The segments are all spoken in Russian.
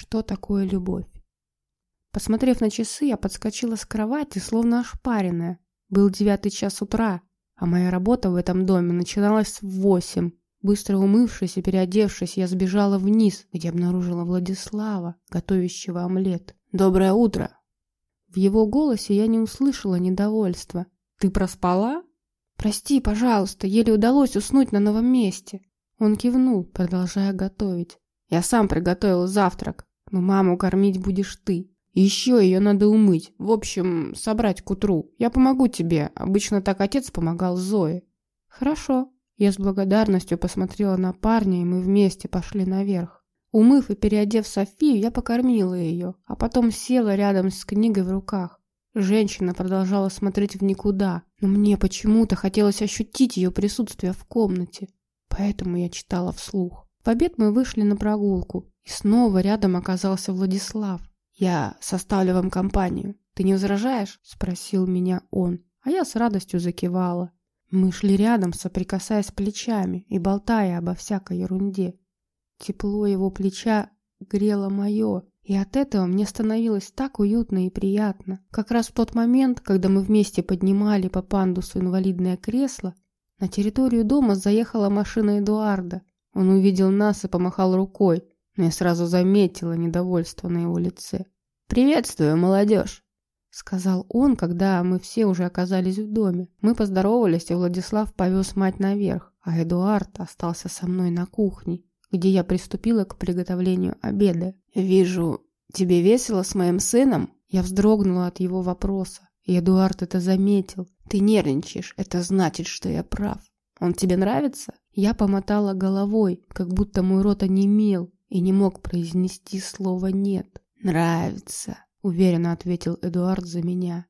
что такое любовь. Посмотрев на часы, я подскочила с кровати, словно ошпаренная. Был девятый час утра, а моя работа в этом доме начиналась в восемь. Быстро умывшись и переодевшись, я сбежала вниз, где обнаружила Владислава, готовящего омлет. «Доброе утро!» В его голосе я не услышала недовольства. «Ты проспала?» «Прости, пожалуйста, еле удалось уснуть на новом месте». Он кивнул, продолжая готовить. «Я сам приготовил завтрак, но маму кормить будешь ты. еще ее надо умыть, в общем, собрать к утру. Я помогу тебе, обычно так отец помогал Зое». «Хорошо». Я с благодарностью посмотрела на парня, и мы вместе пошли наверх. Умыв и переодев Софию, я покормила ее, а потом села рядом с книгой в руках. Женщина продолжала смотреть в никуда, но мне почему-то хотелось ощутить ее присутствие в комнате, поэтому я читала вслух. В обед мы вышли на прогулку, и снова рядом оказался Владислав. «Я составлю вам компанию. Ты не возражаешь?» – спросил меня он, а я с радостью закивала. Мы шли рядом, соприкасаясь плечами и болтая обо всякой ерунде. Тепло его плеча грело мое, и от этого мне становилось так уютно и приятно. Как раз в тот момент, когда мы вместе поднимали по пандусу инвалидное кресло, на территорию дома заехала машина Эдуарда. Он увидел нас и помахал рукой, но я сразу заметила недовольство на его лице. «Приветствую, молодежь!» — сказал он, когда мы все уже оказались в доме. Мы поздоровались, и Владислав повез мать наверх, а Эдуард остался со мной на кухне, где я приступила к приготовлению обеда. «Вижу, тебе весело с моим сыном?» Я вздрогнула от его вопроса, и Эдуард это заметил. «Ты нервничаешь, это значит, что я прав. Он тебе нравится?» Я помотала головой, как будто мой рот онемел и не мог произнести слово «нет». «Нравится», — уверенно ответил Эдуард за меня.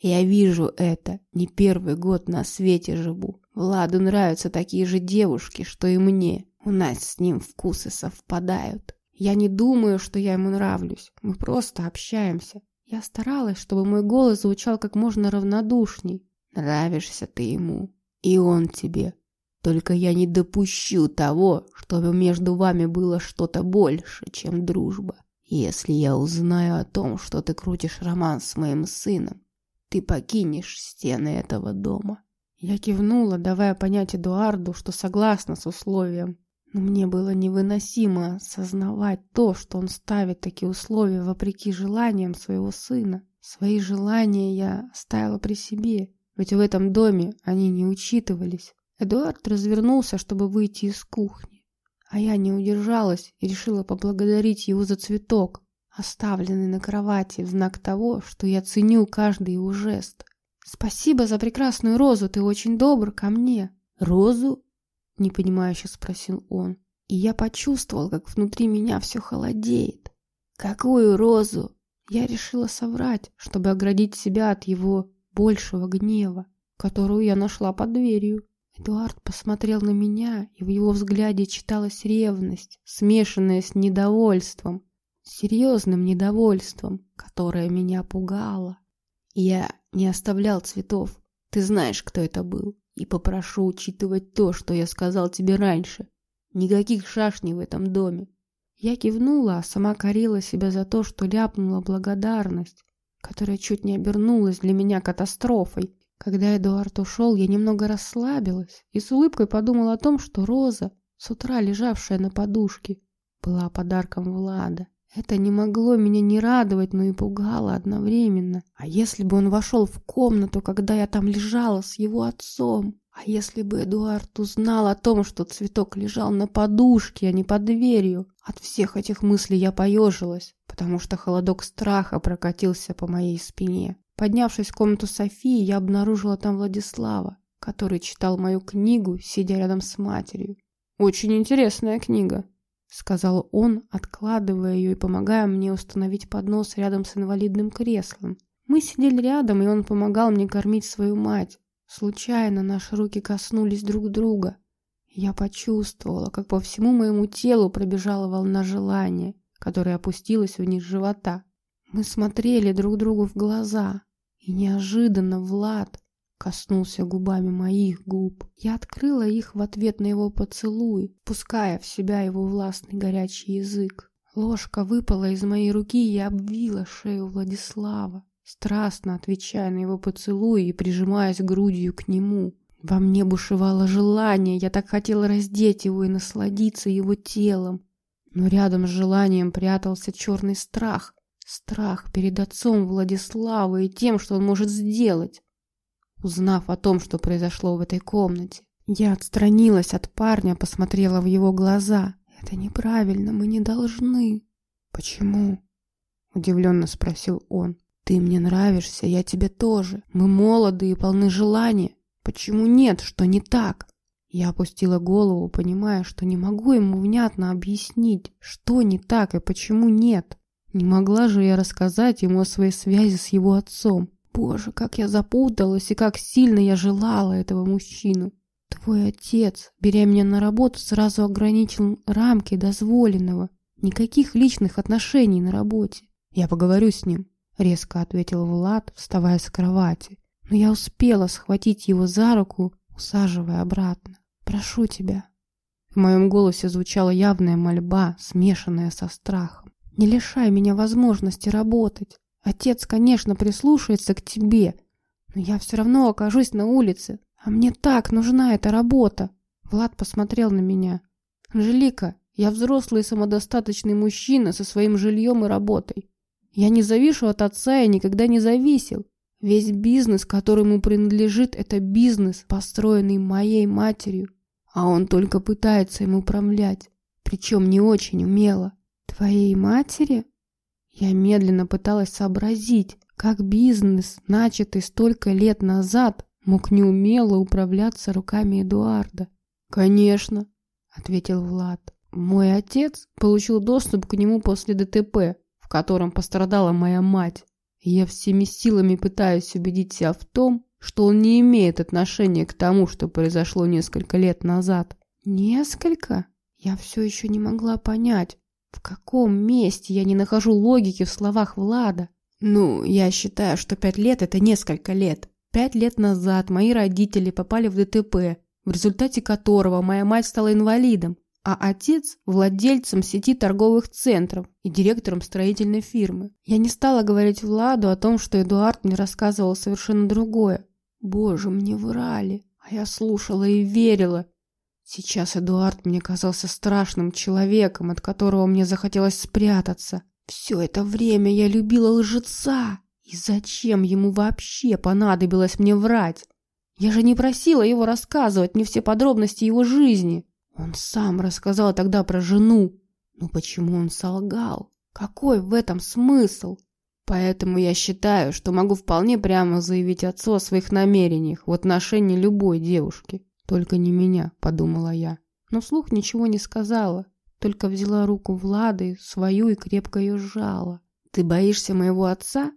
«Я вижу это. Не первый год на свете живу. Владу нравятся такие же девушки, что и мне. У нас с ним вкусы совпадают. Я не думаю, что я ему нравлюсь. Мы просто общаемся. Я старалась, чтобы мой голос звучал как можно равнодушней. Нравишься ты ему, и он тебе. Только я не допущу того, чтобы между вами было что-то больше, чем дружба. Если я узнаю о том, что ты крутишь роман с моим сыном, ты покинешь стены этого дома. Я кивнула, давая понять Эдуарду, что согласна с условием. Но мне было невыносимо осознавать то, что он ставит такие условия вопреки желаниям своего сына. Свои желания я оставила при себе, ведь в этом доме они не учитывались. Эдуард развернулся, чтобы выйти из кухни. А я не удержалась и решила поблагодарить его за цветок, оставленный на кровати в знак того, что я ценю каждый его жест. «Спасибо за прекрасную розу, ты очень добр ко мне». «Розу?» — непонимающе спросил он. И я почувствовал, как внутри меня все холодеет. «Какую розу?» Я решила соврать, чтобы оградить себя от его большего гнева, которую я нашла под дверью. Эдуард посмотрел на меня, и в его взгляде читалась ревность, смешанная с недовольством, серьезным недовольством, которое меня пугало. Я не оставлял цветов. Ты знаешь, кто это был. И попрошу учитывать то, что я сказал тебе раньше. Никаких шашней в этом доме. Я кивнула, а сама корила себя за то, что ляпнула благодарность, которая чуть не обернулась для меня катастрофой. Когда Эдуард ушел, я немного расслабилась и с улыбкой подумала о том, что Роза, с утра лежавшая на подушке, была подарком Влада. Это не могло меня не радовать, но и пугало одновременно. А если бы он вошел в комнату, когда я там лежала с его отцом? А если бы Эдуард узнал о том, что цветок лежал на подушке, а не под дверью? От всех этих мыслей я поежилась, потому что холодок страха прокатился по моей спине. Поднявшись в комнату Софии, я обнаружила там Владислава, который читал мою книгу, сидя рядом с матерью. «Очень интересная книга», — сказал он, откладывая ее и помогая мне установить поднос рядом с инвалидным креслом. Мы сидели рядом, и он помогал мне кормить свою мать. Случайно наши руки коснулись друг друга. Я почувствовала, как по всему моему телу пробежала волна желания, которая опустилась вниз живота. Мы смотрели друг другу в глаза, и неожиданно Влад коснулся губами моих губ. Я открыла их в ответ на его поцелуй, пуская в себя его властный горячий язык. Ложка выпала из моей руки и обвила шею Владислава, страстно отвечая на его поцелуй и прижимаясь грудью к нему. Во мне бушевало желание, я так хотела раздеть его и насладиться его телом. Но рядом с желанием прятался черный страх. Страх перед отцом Владислава и тем, что он может сделать. Узнав о том, что произошло в этой комнате, я отстранилась от парня, посмотрела в его глаза. «Это неправильно, мы не должны». «Почему?» — удивленно спросил он. «Ты мне нравишься, я тебе тоже. Мы молоды и полны желания. Почему нет? Что не так? Я опустила голову, понимая, что не могу ему внятно объяснить, что не так и почему нет. Не могла же я рассказать ему о своей связи с его отцом. Боже, как я запуталась и как сильно я желала этого мужчину. Твой отец, беря меня на работу, сразу ограничил рамки дозволенного. Никаких личных отношений на работе. Я поговорю с ним, резко ответил Влад, вставая с кровати но я успела схватить его за руку, усаживая обратно. «Прошу тебя». В моем голосе звучала явная мольба, смешанная со страхом. «Не лишай меня возможности работать. Отец, конечно, прислушается к тебе, но я все равно окажусь на улице, а мне так нужна эта работа». Влад посмотрел на меня. «Анжелика, я взрослый самодостаточный мужчина со своим жильем и работой. Я не завишу от отца и никогда не зависел. Весь бизнес, который ему принадлежит, это бизнес, построенный моей матерью, а он только пытается им управлять, причем не очень умело. Твоей матери? Я медленно пыталась сообразить, как бизнес, начатый столько лет назад, мог неумело управляться руками Эдуарда. «Конечно», — ответил Влад. «Мой отец получил доступ к нему после ДТП, в котором пострадала моя мать. Я всеми силами пытаюсь убедить себя в том, что он не имеет отношения к тому, что произошло несколько лет назад. Несколько? Я все еще не могла понять, в каком месте я не нахожу логики в словах Влада. Ну, я считаю, что пять лет – это несколько лет. Пять лет назад мои родители попали в ДТП, в результате которого моя мать стала инвалидом а отец – владельцем сети торговых центров и директором строительной фирмы. Я не стала говорить Владу о том, что Эдуард мне рассказывал совершенно другое. Боже, мне врали, а я слушала и верила. Сейчас Эдуард мне казался страшным человеком, от которого мне захотелось спрятаться. Все это время я любила лжеца. И зачем ему вообще понадобилось мне врать? Я же не просила его рассказывать мне все подробности его жизни. Он сам рассказал тогда про жену. Но почему он солгал? Какой в этом смысл? Поэтому я считаю, что могу вполне прямо заявить отцу о своих намерениях в отношении любой девушки. Только не меня, подумала я. Но вслух ничего не сказала, только взяла руку Влады, свою и крепко ее сжала. «Ты боишься моего отца?»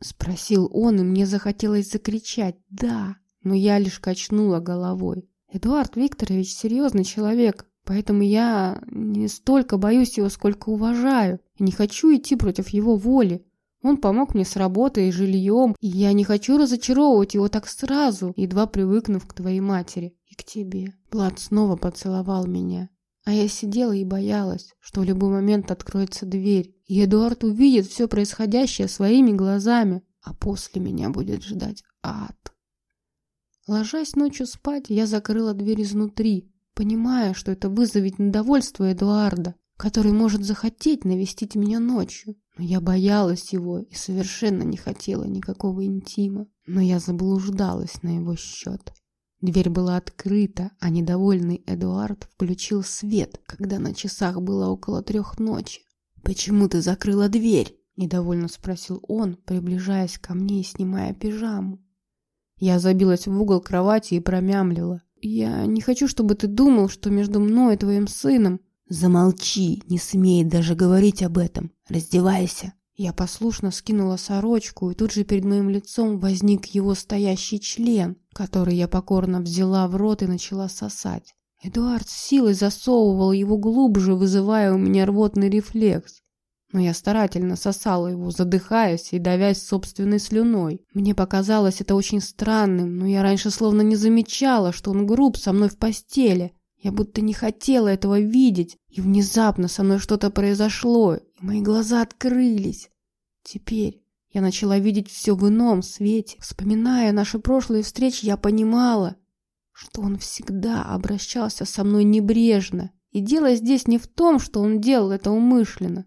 Спросил он, и мне захотелось закричать «да», но я лишь качнула головой. Эдуард Викторович серьезный человек, поэтому я не столько боюсь его, сколько уважаю, и не хочу идти против его воли. Он помог мне с работой и жильем, и я не хочу разочаровывать его так сразу, едва привыкнув к твоей матери и к тебе. Влад снова поцеловал меня. А я сидела и боялась, что в любой момент откроется дверь, и Эдуард увидит все происходящее своими глазами, а после меня будет ждать ад. Ложась ночью спать, я закрыла дверь изнутри, понимая, что это вызовет недовольство Эдуарда, который может захотеть навестить меня ночью. Но я боялась его и совершенно не хотела никакого интима. Но я заблуждалась на его счет. Дверь была открыта, а недовольный Эдуард включил свет, когда на часах было около трех ночи. «Почему ты закрыла дверь?» – недовольно спросил он, приближаясь ко мне и снимая пижаму. Я забилась в угол кровати и промямлила. «Я не хочу, чтобы ты думал, что между мной и твоим сыном...» «Замолчи, не смей даже говорить об этом. Раздевайся». Я послушно скинула сорочку, и тут же перед моим лицом возник его стоящий член, который я покорно взяла в рот и начала сосать. Эдуард с силой засовывал его глубже, вызывая у меня рвотный рефлекс но я старательно сосала его, задыхаясь и давясь собственной слюной. Мне показалось это очень странным, но я раньше словно не замечала, что он груб со мной в постели. Я будто не хотела этого видеть, и внезапно со мной что-то произошло, и мои глаза открылись. Теперь я начала видеть все в ином свете. Вспоминая наши прошлые встречи, я понимала, что он всегда обращался со мной небрежно. И дело здесь не в том, что он делал это умышленно.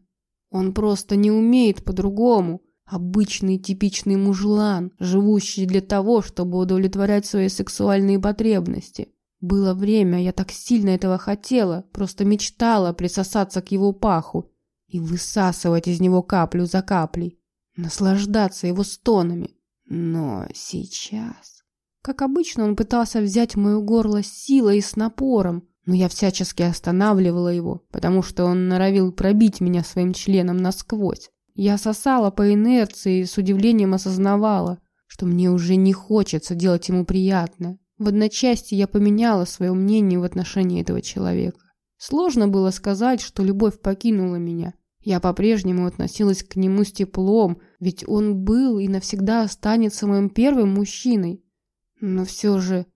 Он просто не умеет по-другому. Обычный типичный мужлан, живущий для того, чтобы удовлетворять свои сексуальные потребности. Было время, я так сильно этого хотела, просто мечтала присосаться к его паху и высасывать из него каплю за каплей, наслаждаться его стонами. Но сейчас... Как обычно, он пытался взять мое горло силой и с напором, но я всячески останавливала его, потому что он норовил пробить меня своим членом насквозь. Я сосала по инерции и с удивлением осознавала, что мне уже не хочется делать ему приятное. В одночасье я поменяла свое мнение в отношении этого человека. Сложно было сказать, что любовь покинула меня. Я по-прежнему относилась к нему с теплом, ведь он был и навсегда останется моим первым мужчиной. Но все же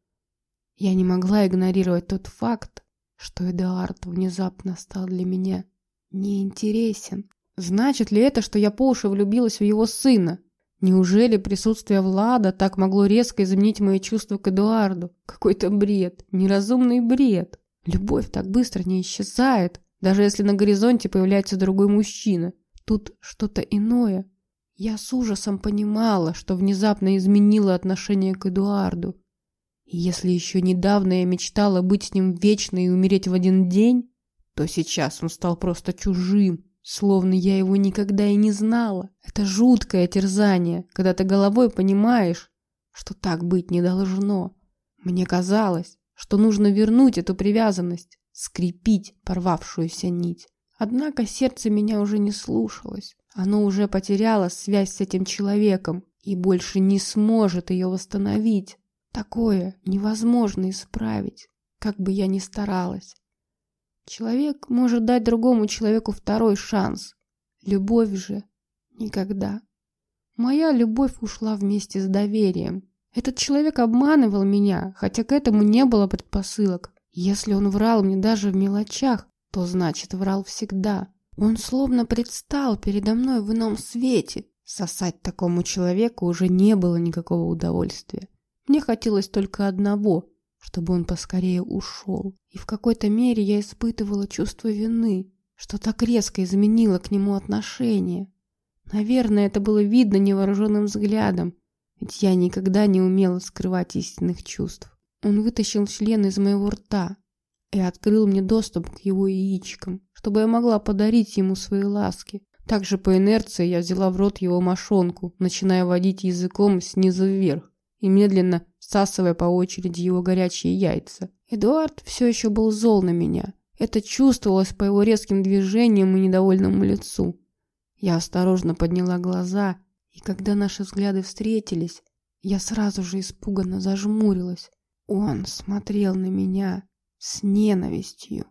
я не могла игнорировать тот факт, что Эдуард внезапно стал для меня неинтересен. Значит ли это, что я по уши влюбилась в его сына? Неужели присутствие Влада так могло резко изменить мои чувства к Эдуарду? Какой-то бред, неразумный бред. Любовь так быстро не исчезает, даже если на горизонте появляется другой мужчина. Тут что-то иное. Я с ужасом понимала, что внезапно изменила отношение к Эдуарду. И если еще недавно я мечтала быть с ним вечно и умереть в один день, то сейчас он стал просто чужим, словно я его никогда и не знала. Это жуткое терзание, когда ты головой понимаешь, что так быть не должно. Мне казалось, что нужно вернуть эту привязанность, скрепить порвавшуюся нить. Однако сердце меня уже не слушалось. Оно уже потеряло связь с этим человеком и больше не сможет ее восстановить. Такое невозможно исправить, как бы я ни старалась. Человек может дать другому человеку второй шанс. Любовь же никогда. Моя любовь ушла вместе с доверием. Этот человек обманывал меня, хотя к этому не было предпосылок. Если он врал мне даже в мелочах, то значит врал всегда. Он словно предстал передо мной в ином свете. Сосать такому человеку уже не было никакого удовольствия. Мне хотелось только одного, чтобы он поскорее ушел. И в какой-то мере я испытывала чувство вины, что так резко изменило к нему отношение. Наверное, это было видно невооруженным взглядом, ведь я никогда не умела скрывать истинных чувств. Он вытащил член из моего рта, и открыл мне доступ к его яичкам, чтобы я могла подарить ему свои ласки. Также по инерции я взяла в рот его мошонку, начиная водить языком снизу вверх и медленно всасывая по очереди его горячие яйца. Эдуард все еще был зол на меня. Это чувствовалось по его резким движениям и недовольному лицу. Я осторожно подняла глаза, и когда наши взгляды встретились, я сразу же испуганно зажмурилась. Он смотрел на меня с ненавистью.